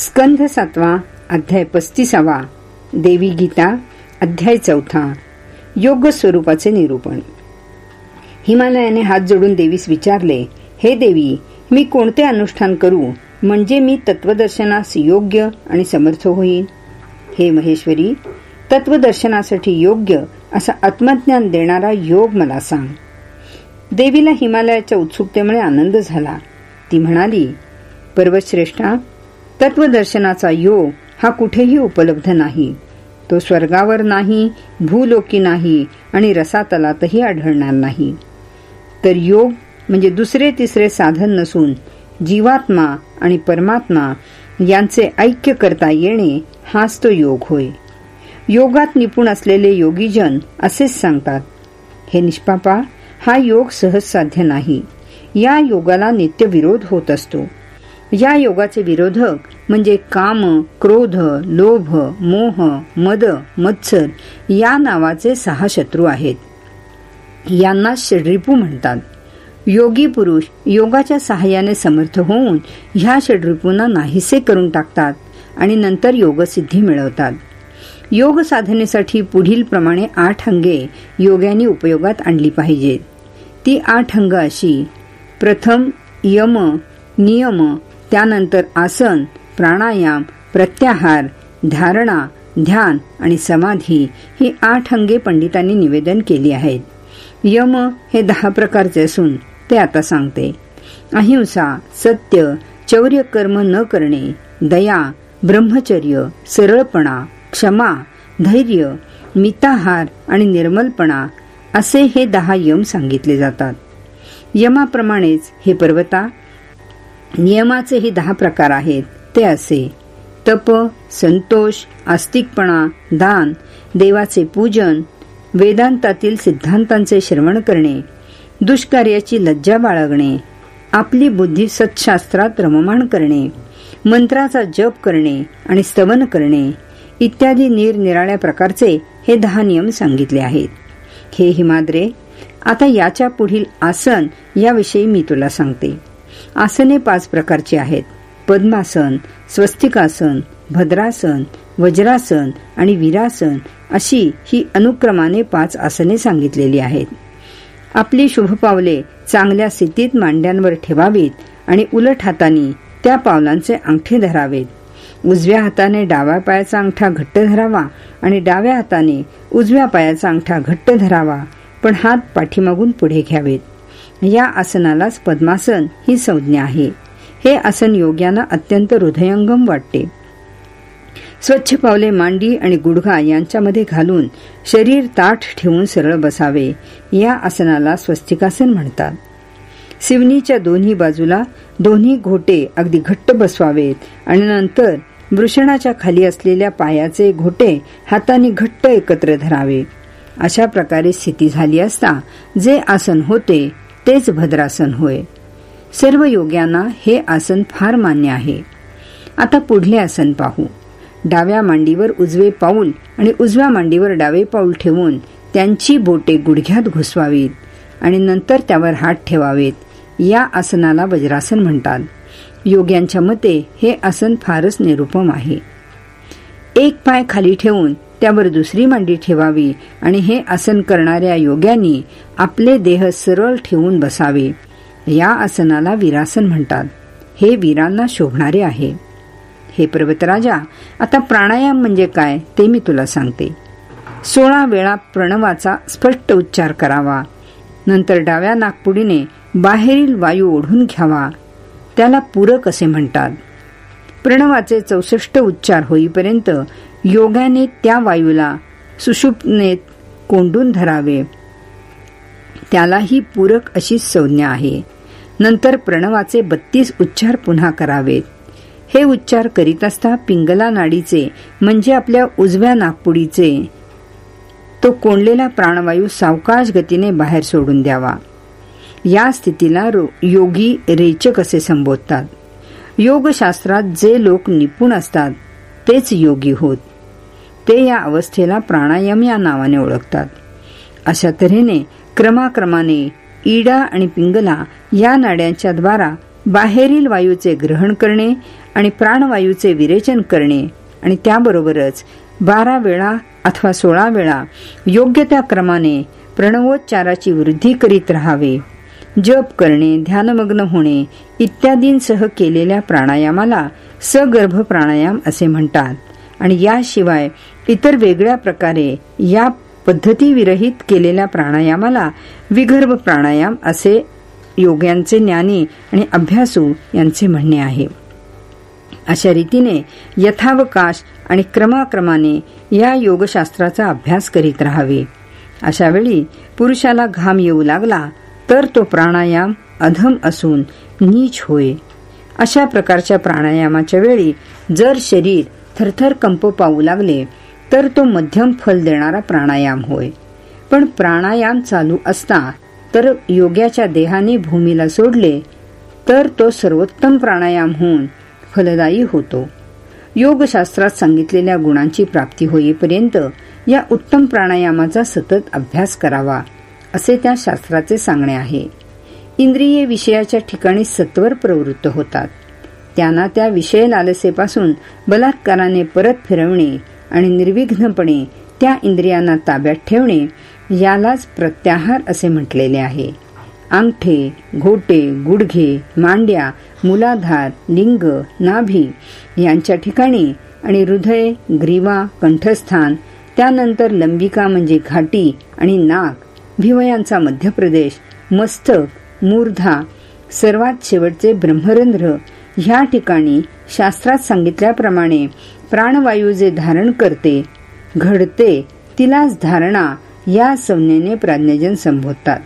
स्कंध सातवा अध्याय पस्तीसावा देवी गीता अध्याय चौथा योग्य स्वरूपाचे निरूपण. हिमालयाने हात जोडून देवीस विचारले हे देवी मी कोणते अनुष्ठान करू? म्हणजे मी तत्वदर्शनास योग्य आणि समर्थ होईन? हे महेश्वरी तत्वदर्शनासाठी योग्य असा आत्मज्ञान देणारा योग मला सांग. देवीला हिमालयाच्या उत्सुकतेमुळे आनंद झाला. ती म्हणाली पर्वतश्रेष्ठा तत्वदर्शनाचा योग हा कुठेही उपलब्ध नाही. तो स्वर्गावर नाही भूलोकी नाही आणि रसातलातही आढळणार नाही. तर योग म्हणजे दुसरे तिसरे साधन नसून जीवात्मा आणि परमात्मा यांचे ऐक्य करता येणे हाच तो योग होय. योगात निपुण असलेले योगीजन असेच सांगतात हे निष्पापा हा योग सहज साध्य नाही. या योगाला नित्य विरोध होत असतो. या योगाचे विरोधक म्हणजे काम क्रोध लोभ मोह मद मत्सर या नावाचे सहा शत्रू आहेत. यांना षड्रिपू म्हणतात. योगी पुरुष योगाच्या सहाय्याने समर्थ होऊन ह्या षड्रिपूंना नाहीसे करून टाकतात आणि नंतर योगसिद्धी मिळवतात. योग साधनेसाठी पुढील प्रमाणे आठ अंगे योग्याने उपयोगात आणली पाहिजेत. ती आठ अंग अशी प्रथम यम नियम त्यानंतर आसन प्राणायाम प्रत्याहार धारणा ध्यान आणि समाधी ही आठ अंगे पंडितांनी निवेदन केली आहेत. यम हे दहा प्रकारचे असून ते आता सांगते. अहिंसा सत्य चौर्य कर्म न करणे दया ब्रह्मचर्य सरळपणा क्षमा धैर्य मिताहार आणि निर्मलपणा असे हे दहा यम सांगितले जातात. यमाप्रमाणेच हे पर्वता नियमाचेही दहा प्रकार आहेत. ते असे. तप संतोष आस्तिकपणा दान देवाचे पूजन वेदांतातील सिद्धांतांचे श्रवण करणे दुष्कार्याची लज्जा बाळगणे आपली बुद्धी सत्शास्त्रात रममाण करणे मंत्राचा जप करणे आणि स्तवन करणे इत्यादी निरनिराळ्या प्रकारचे हे दहा नियम सांगितले आहेत. हे हिमाद्रे आता याच्या पुढील आसन याविषयी मी तुला सांगते. आसने पाच प्रकारची आहेत. पद्मासन स्वस्तिकासन भद्रासन वज्रासन आणि वीरासन अशी ही अनुक्रमाने पाच आसने सांगितलेली आहेत. आपली शुभपावले चांगल्या स्थितीत मांड्यांवर ठेवावीत आणि उलट हाताने त्या पावलांचे अंगठे धरावेत. उजव्या हाताने डाव्या पायाचा अंगठा घट्ट धरावा आणि डाव्या हाताने उजव्या पायाचा अंगठा घट्ट धरावा पण हात पाठीमागून पुढे घ्यावेत. या आसनालाच पद्मासन ही संज्ञा आहे. हे आसन योग्याना अत्यंत हृदयंगम वाटते. स्वच्छ पावले मांडी आणि गुडघा यांच्यामध्ये घालून शरीर ताठ ठेवून सरळ बसावे या आसनाला स्वस्तिकासन म्हणतात. सिवनीच्या दोन्ही बाजूला दोन्ही घोटे अगदी घट्ट बसवावेत आणि नंतर वृषणाच्या खाली असलेल्या पायाचे घोटे हाताने घट्ट एकत्र धरावे. अशा प्रकारे स्थिती झाली असता जे आसन होते तेच भद्रासन होय. सर्व योग्यांना हे आसन फार मान्य आहे. आता पुढले आसन पाहू. डाव्या मांडीवर उजवे पाऊल आणि उजव्या मांडीवर डावे पाऊल ठेवून त्यांची बोटे गुडघ्यात घुसवावीत आणि नंतर त्यावर हात ठेवावेत. या आसनाला वज्रासन म्हणतात. योग्यांच्या मते हे आसन फारच निरुपम आहे. एक पाय खाली ठेवून त्यावर दुसरी मांडी ठेवावी आणि हे आसन करणाऱ्या योग्यांनी आपले देह सरळ ठेवून बसावे. या आसनाला विरासन म्हणतात. हे वीरांना शोभणारे आहे. हे पर्वतराजा आता प्राणायाम म्हणजे काय ते मी तुला सांगते. सोळा वेळा प्रणवाचा स्पष्ट उच्चार करावा. नंतर डाव्या नागपुडीने बाहेरील वायू ओढून घ्यावा. त्याला पूरक असे म्हणतात. प्रणवाचे चौसष्ट उच्चार होईपर्यंत योगाने त्या वायूला सुषुप्नेत कोंडून धरावे. त्यालाही पूरक अशी संज्ञा आहे. नंतर प्रणवाचे बत्तीस उच्चार पुन्हा करावेत. हे उच्चार करीत असता पिंगला नाडीचे म्हणजे आपल्या उजव्या नागपुडीचे तो कोंडलेला प्राणवायू सावकाश गतीने बाहेर सोडून द्यावा. या स्थितीला योगी रेचक असे संबोधतात. योगशास्त्रात जे लोक निपुण असतात तेच योगी होत. ते या अवस्थेला प्राणायाम या नावाने ओळखतात. अशा तऱ्हेने क्रमाक्रमाने ईडा आणि पिंगला या नाड्यांच्या द्वारा बाहेरील वायूचे ग्रहण करणे आणि प्राणवायूचे विरेचन करणे. आणि त्याबरोबरच बारा वेळा अथवा सोळा वेळा योग्य त्या क्रमाने प्रणवोच्चाराची वृद्धी करीत राहावे. जप करणे ध्यानमग्न होणे इत्यादींसह केलेल्या प्राणायामाला सगर्भ प्राणायाम असे म्हणतात. आणि याशिवाय इतर वेगळ्या प्रकारे या पद्धतीविरहित केलेल्या प्राणायामाला विगर्भ प्राणायाम असे योग्यांचे ज्ञानी आणि अभ्यासू यांचे म्हणणे आहे. अशा रीतीने यथावकाश आणि क्रमाक्रमाने या योगशास्त्राचा अभ्यास करीत राहावे. अशा वेळी पुरुषाला घाम येऊ लागला तर तो प्राणायाम अधम असून नीच होय. अशा प्रकारच्या प्राणायामाच्या वेळी जर शरीर थरथर कंप पाहू लागले तर तो मध्यम फल देणारा प्राणायाम होय. पण प्राणायाम चालू असता तर योग्याच्या देहाने भूमीला सोडले तर तो सर्वोत्तम प्राणायाम होऊन फलदायी होतो. योगशास्त्रात सांगितलेल्या गुणांची प्राप्ती होईपर्यंत या उत्तम प्राणायामाचा सतत अभ्यास करावा असे त्या शास्त्राचे सांगणे आहे. इंद्रिये विषयाच्या ठिकाणी सत्वर प्रवृत्त होतात. त्यांना त्या विषय लालसेपासून बलात्काराने परत फिरवणे आणि निर्विघ्नपणे त्या इंद्रियांना ताब्यात ठेवणे यालाच प्रत्याहार असे म्हटलेले आहे. अंगठे घोटे गुडघे मांड्या मुलाधार लिंग नाभी यांच्या ठिकाणी आणि हृदय ग्रीवा कंठस्थान त्यानंतर लंबिका म्हणजे घाटी आणि नाक भिवयांचा मध्य प्रदेश मस्तक मूर्धा सर्वात शेवटचे ब्रह्मरंध्र ह्या ठिकाणी शास्त्रात सांगितल्याप्रमाणे प्राणवायू जे धारण करते घडते तिलाच धारणा या संज्ञेने प्राज्ञजन संबोधतात.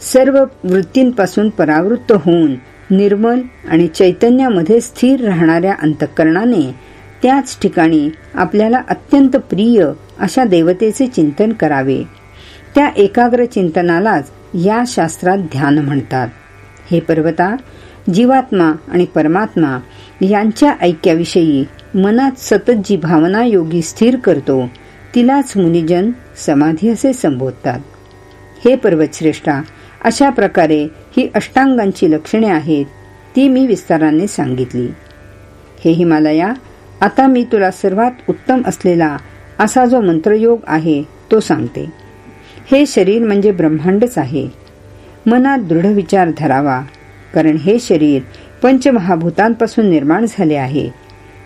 सर्व वृत्तींपासून परावृत्त होऊन निर्मल आणि चैतन्यामध्ये स्थिर राहणाऱ्या अंतःकरणाने त्याच ठिकाणी आपल्याला अत्यंत प्रिय अशा देवतेचे चिंतन करावे. त्या एकाग्र चिंतनालाच या शास्त्रात ध्यान म्हणतात. हे पर्वता जीवात्मा आणि परमात्मा यांच्या ऐक्याविषयी मनात सतत जी भावना योगी स्थिर करतो तिलाच मुनिजन समाधी असे संबोधतात. हे पर्वतश्रेष्ठा अशा प्रकारे ही अष्टांगांची लक्षणे आहेत ती मी विस्ताराने सांगितली. हे हिमालया आता मी तुला सर्वात उत्तम असलेला असा जो मंत्रयोग आहे तो सांगते. हे शरीर म्हणजे ब्रह्मांडच आहे. मनात दृढ विचार धरावा कारण हे शरीर पंचमहाभूतांपासून निर्माण झाले आहे.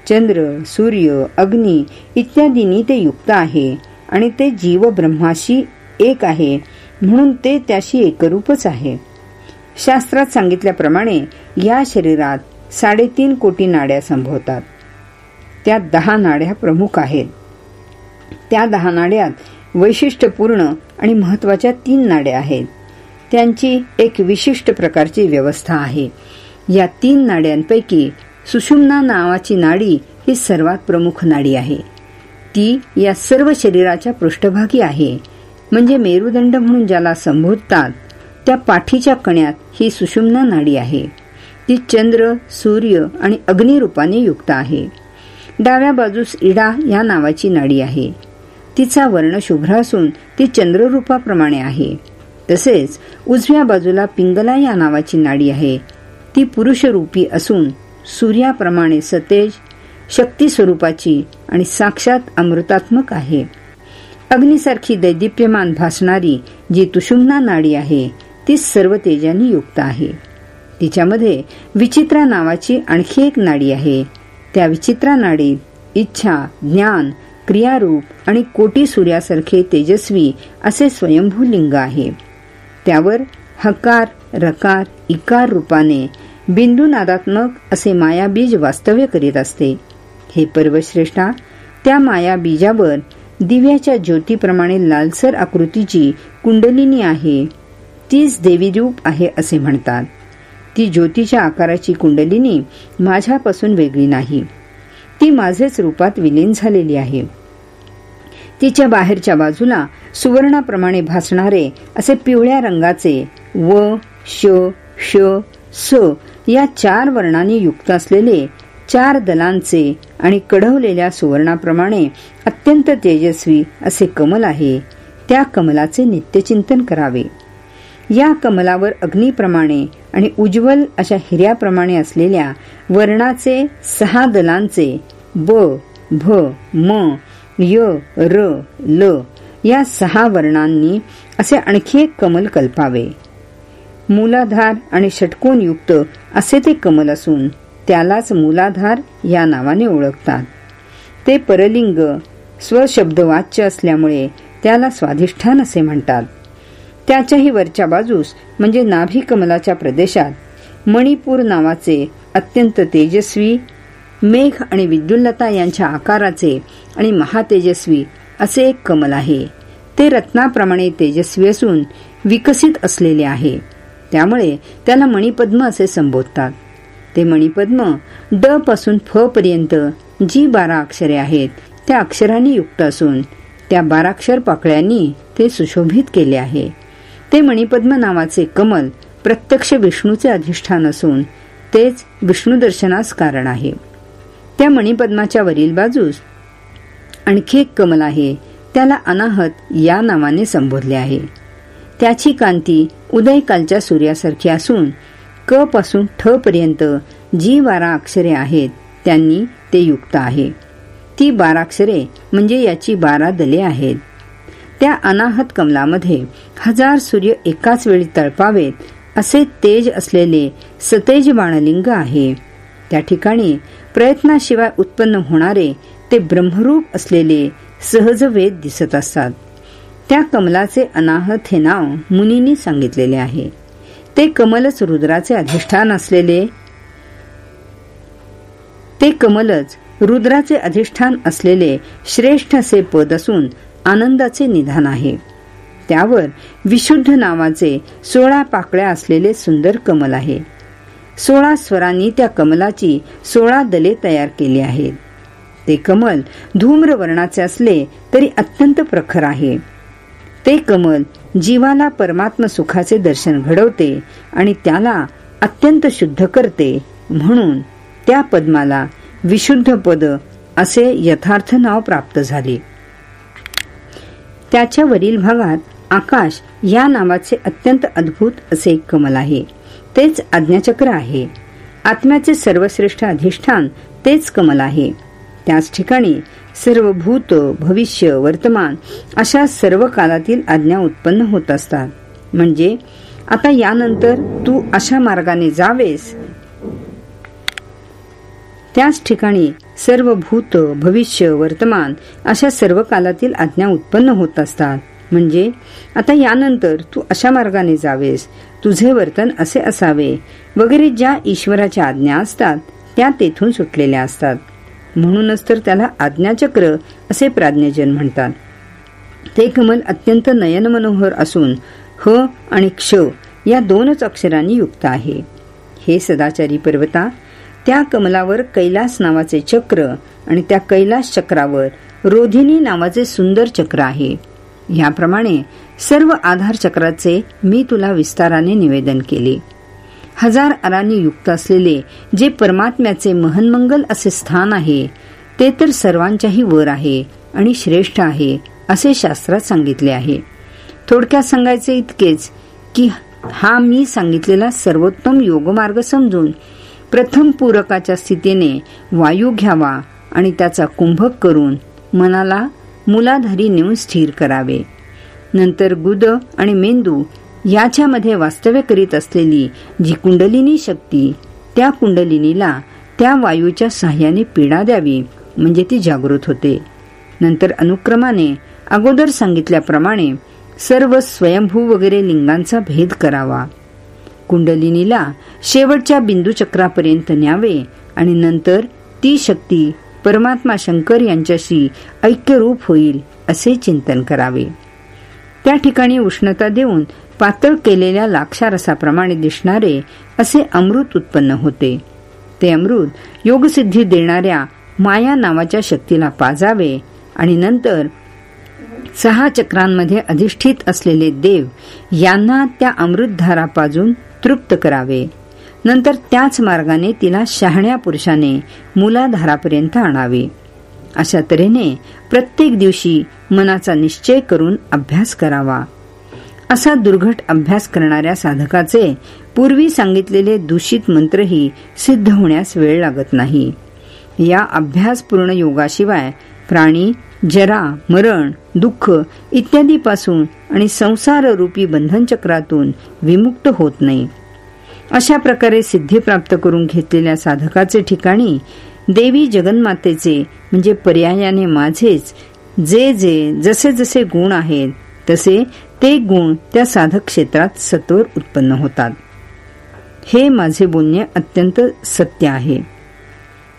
चंद्र सूर्य अग्नी इत्यादींनी ते युक्त आहे आणि ते जीव ब्रह्माशी एक आहे म्हणून ते त्याशी एकरूपच आहे. शास्त्रात सांगितल्याप्रमाणे या शरीरात साडेतीन कोटी नाड्या संभवतात. त्या दहा नाड्या प्रमुख आहेत. त्या दहा नाड्यात वैशिष्ट्यपूर्ण आणि महत्त्वाच्या तीन नाड्या आहेत. त्यांची एक विशिष्ट प्रकारची व्यवस्था आहे. या तीन नाड्यांपैकी सुषुम्ना नावाची नाडी ही सर्वात प्रमुख नाडी आहे. ती या सर्व शरीराच्या पृष्ठभागी आहे. म्हणजे मेरुदंड म्हणून ज्याला संबोधतात त्या पाठीच्या कण्यात ही सुषुम्ना नाडी आहे. ती चंद्र सूर्य आणि अग्निरूपाने युक्त आहे. डाव्या बाजूस इडा या नावाची नाडी आहे. तिचा वर्ण शुभ्र असून ती चंद्ररूपाप्रमाणे आहे. तसेच उजव्या बाजूला पिंगला या नावाची नाडी आहे. ती पुरुषरूपी असून सूर्याप्रमाणे सतेज शक्ती स्वरूपाची आणि साक्षात अमृतात्मक आहे. अग्निसारखी दैदिप्यमान भासणारी जी तुषुम्ना नाडी आहे ती सर्व तेजाने युक्त आहे. तिच्यामध्ये विचित्रा नावाची आणखी एक नाडी आहे. त्या विचित्रा नाडीत इच्छा ज्ञान क्रियारूप आणि कोटी सूर्यासारखे तेजस्वी असे स्वयंभू लिंग आहे. त्यावर हकार रकार इकार रूपाने बिंदू नादात्मक असे मायाबीज वास्तव्य करीत असते. हे पर्वश्रेष्ठा त्या माया बीजावर दिव्याच्या ज्योतीप्रमाणे लालसर आकृतीची कुंडलिनी आहे. तीच देवीरूप आहे असे म्हणतात. ती ज्योतीच्या आकाराची कुंडलिनी माझ्यापासून वेगळी नाही. ती माझेच रूपात विलीन झालेली आहे. तिच्या बाहेरच्या बाजूला सुवर्णाप्रमाणे भासणारे असे पिवळ्या रंगाचे व श श स या चार वर्णांनी युक्त असलेले चार दलांचे आणि कढवलेल्या सुवर्णाप्रमाणे अत्यंत तेजस्वी असे कमल आहे. त्या कमलाचे नित्यचिंतन करावे. या कमलावर अग्नीप्रमाणे आणि उज्ज्वल अशा हिऱ्याप्रमाणे असलेल्या वर्णाचे सहा दलांचे ब भ म य र ल या सहा वर्णांनी असे आणखी एक कमल कल्पावे. मूलाधार आणि षटकोन युक्त असे ते कमल असून त्यालाच मूलाधार या नावाने ओळखतात. ते परलिंग स्वशब्दवाच्य असल्यामुळे त्याला स्वाधिष्ठान असे म्हणतात. त्याच्याही वरच्या बाजूस म्हणजे नाभी कमलाच्या प्रदेशात मणिपूर नावाचे अत्यंत तेजस्वी मेघ आणि विद्युल्लता यांच्या आकाराचे आणि महातेजस्वी असे एक कमल आहे. ते रत्नाप्रमाणे तेजस्वी असून विकसित असलेले आहे. त्यामुळे त्याला मणिपद्म असे संबोधतात. ते मणिपद्म ड पासून फ पर्यंत जी बारा अक्षरे आहेत त्या अक्षरांनी युक्त असून त्या बाराक्षर पाकळ्यांनी ते सुशोभित केले आहे. ते मणिपद्म नावाचे कमल प्रत्यक्ष विष्णूचे अधिष्ठान असून तेच विष्णू दर्शनास कारण आहे. त्या मणिपद्माच्या वरील बाजूस आणखी एक कमल आहे त्याला अनाहत या नावाने संबोधले आहे. त्याची कांती उदयकालच्या सूर्यासारखी असून क पासून ठ पर्यंत जी बारा अक्षरे आहेत त्यांनी ते युक्त आहे. ती बाराक्षरे म्हणजे याची बारा दले आहेत. त्या अनाहत कमलामध्ये हजार सूर्य एकाच वेळी तळपावेत असे तेज असलेले सतेज बाणलिंग आहे. त्या ठिकाणी प्रयत्नाशिवाय उत्पन्न होणारे ते ब्रह्मरूप असलेले सहज वेद दिसत असतात. त्या कमलाचे अनाहत हे नाव मुनींनी सांगितलेले आहे. ते कमलच रुद्राचे अधिष्ठान असलेले ते कमलच रुद्राचे अधिष्ठान असलेले श्रेष्ठ असे पद असून आनंदाचे निधान आहे. त्यावर विशुद्ध नावाचे सोळा पाकळ्या असलेले सुंदर कमल आहे. सोळा स्वरांनी त्या कमलाची सोळा दले तयार केली आहेत. ते कमल धूम्र वर्णाचे असले तरी अत्यंत प्रखर आहे. ते कमल जीवाला परमात्म सुखाचे दर्शन घडवते आणि त्याला अत्यंत शुद्ध करते. म्हणून त्या पद्माला विशुद्ध पद असे यथार्थ नाव प्राप्त झाले. त्याच्या वरील भागात आकाश या नावाचे अत्यंत अद्भुत असे एक कमल आहे. तेच आज्ञाचक्र आहे. आत्म्याचे सर्वश्रेष्ठ अधिष्ठान तेच कमल आहे. त्याच ठिकाणी सर्व भूत भविष्य वर्तमान अशा सर्व कालातील आज्ञा उत्पन्न होत असतात. म्हणजे आता यानंतर तू अशा मार्गाने जावेस. त्याच ठिकाणी सर्व भूत भविष्य वर्तमान अशा सर्व कालातील आज्ञा उत्पन्न होत असतात. म्हणजे आता यानंतर तू अशा मार्गाने जावेस. तुझे वर्तन असे असावे. वगैरे ज्या ईश्वराच्या आज्ञा असतात त्या तेथून सुटलेल्या असतात. म्हणूनच तर त्याला आज्ञाचक्र असे प्राज्ञजन म्हणतात. ते कमल अत्यंत नयन मनोहर असून ह आणि क्ष या दोनच अक्षरांनी युक्त आहे. हे सदाचारी पर्वता त्या कमलावर कैलास नावाचे चक्र आणि त्या कैलास चक्रावर रोधिनी नावाचे सुंदर चक्र आहे. याप्रमाणे सर्व आधार चक्राचे मी तुला विस्ताराने निवेदन केले. हजार अरांनी युक्त असलेले जे परमात्म्याचे महनमंगल असे स्थान आहे ते तर सर्वांच्याही वर आहे आणि श्रेष्ठ आहे असे शास्त्रात सांगितले आहे. थोडक्यात सांगायचे इतकेच की हा मी सांगितलेला सर्वोत्तम योगमार्ग समजून प्रथम पूरकाच्या स्थितीने वायू घ्यावा आणि त्याचा कुंभक करून मनाला मुलाधारी नेऊन स्थिर करावे. नंतर गुद आणि मेंदू याच्यामध्ये वास्तव्य करीत असलेली जी कुंडलिनी शक्ती त्या कुंडलिनीला त्या वायूच्या सहाय्याने पीडा द्यावी म्हणजे ती जागृत होते. नंतर अनुक्रमाने अगोदर सांगितल्याप्रमाणे सर्व स्वयंभू वगैरे लिंगांचा भेद करावा. कुंडलिनीला शेवटच्या बिंदू चक्रापर्यंत न्यावे आणि नंतर ती शक्ती परमात्मा शंकर यांच्याशी ऐक्यरूप होईल असे चिंतन करावे. त्या ठिकाणी उष्णता देऊन पातळ केलेल्या लाक्षारसाप्रमाणे दिसणारे असे अमृत उत्पन्न होते. ते अमृत योगसिद्धी देणाऱ्या माया नावाच्या शक्तीला पाजावे आणि नंतर सहा चक्रांमध्ये अधिष्ठित असलेले देव यांना त्या अमृतधारा पाजून तृप्त करावे. नंतर त्याच मार्गाने तिला शहाण्या पुरुषाने मुलाधारापर्यंत आणावे. अशा तऱ्हेने प्रत्येक दिवशी मनाचा निश्चय करून अभ्यास करावा. असा दुर्घट अभ्यास करणाऱ्या साधकाचे पूर्वी सांगितलेले दूषित मंत्रही सिद्ध होण्यास वेळ लागत नाही. या अभ्यासपूर्ण योगाशिवाय प्राणी जरा मरण दुःख इत्यादीपासून आणि संसाररूपी बंधनचक्रातून विमुक्त होत नाही. अशा प्रकारे सिद्धी प्राप्त करून घेतलेल्या साधकाचे ठिकाणी देवी जगन्मातेचे म्हणजे पर्यायाने माझेच जे जे जसे जसे गुण आहेत तसे ते गुण त्या साधक क्षेत्रात सत्वर उत्पन्न होतात. हे माझे बोलणे अत्यंत सत्य आहे.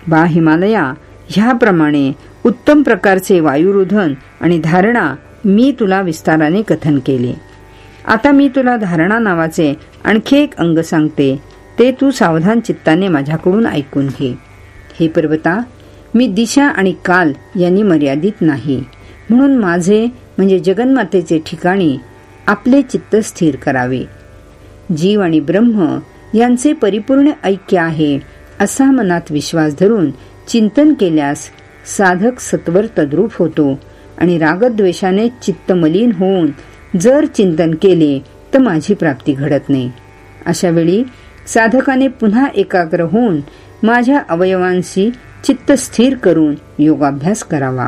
बा हिमालया ह्याप्रमाणे उत्तम प्रकारचे वायुरोधन आणि धारणा मी तुला विस्ताराने कथन केले. आता मी तुला धारणा नावाचे आणखी एक अंग सांगते ते तू सावधान चित्ताने माझ्याकडून ऐकून घे. हे पर्वता मी दिशा आणि काल यांनी मर्यादित नाही म्हणून माझे म्हणजे जगन्मातेचे ठिकाणी आपले चित्त स्थिर करावे. जीव आणि ब्रह्म यांचे परिपूर्ण ऐक्य आहे असा मनात विश्वास धरून चिंतन केल्यास साधक सत्वर तद्रूप होतो आणि रागद्वेषाने चित्त मलिन होऊन जर चिंतन केले तर माझी प्राप्ती घडत नाही. अशा वेळी साधकाने पुन्हा एकाग्र होऊन माझ्या अवयवांशी चित्त स्थिर करून योगाभ्यास करावा.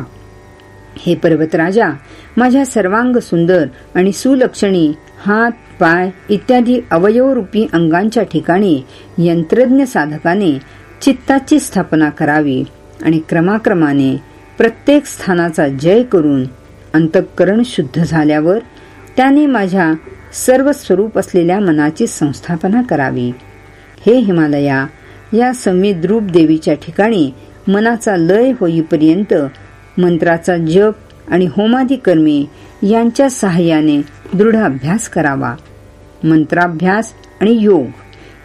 हे पर्वतराजा माझ्या सर्वांग सुंदर आणि सुलक्षणी हात पाय इत्यादी अवयवरूपी अंगांच्या ठिकाणी यंत्रज्ञ साधकाने चित्ताची स्थापना करावी आणि क्रमाक्रमाने प्रत्येक स्थानाचा जय करून अंतःकरण शुद्ध झाल्यावर त्याने माझ्या सर्व स्वरूप असलेल्या मनाची संस्थापना करावी. हे हिमालया या समिद्रूप देवीच्या ठिकाणी मनाचा लय होईपर्यंत मंत्राचा जप आणि होमादी कर्मे यांच्या सहाय्याने दृढ अभ्यास करावा. मंत्राभ्यास आणि योग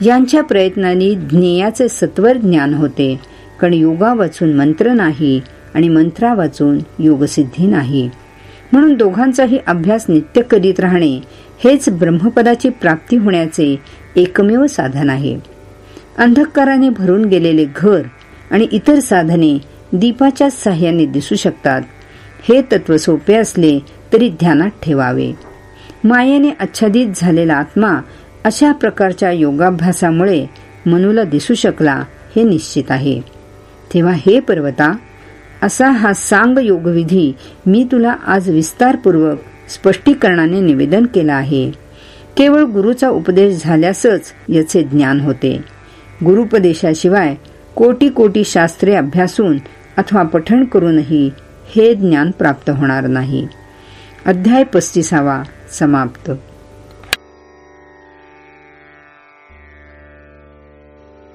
यांच्या प्रयत्नांनी ज्ञेयाचे सत्वर ज्ञान होते. कारण योगा वाचून मंत्र नाही आणि मंत्रा वाचून योगसिद्धी नाही. म्हणून दोघांचाही अभ्यास नित्य करीत राहणे हेच ब्रह्मपदाची प्राप्ती होण्याचे एकमेव साधन आहे. अंधकाराने भरून गेलेले घर आणि इतर साधने दीपाच्या साह्याने दिसू शकतात. हे तत्व सोपे असले तरी ध्यानात ठेवावे. मायेने आच्छादित झालेला आत्मा अशा प्रकारच्या योगाभ्यासामुळे मनूला दिसू शकला हे निश्चित आहे. तेव्हा हे पर्वता असा हा सांग योगविधी मी तुला आज विस्तारपूर्वक स्पष्टीकरणाने निवेदन केला आहे. केवळ गुरुचा उपदेश झाल्यासच याचे ज्ञान होते. गुरुपदेशाशिवाय कोटी कोटी शास्त्रे अभ्यासून अथवा पठण करूनही हे ज्ञान प्राप्त होणार नाही. अध्याय पस्तीसावा समाप्त.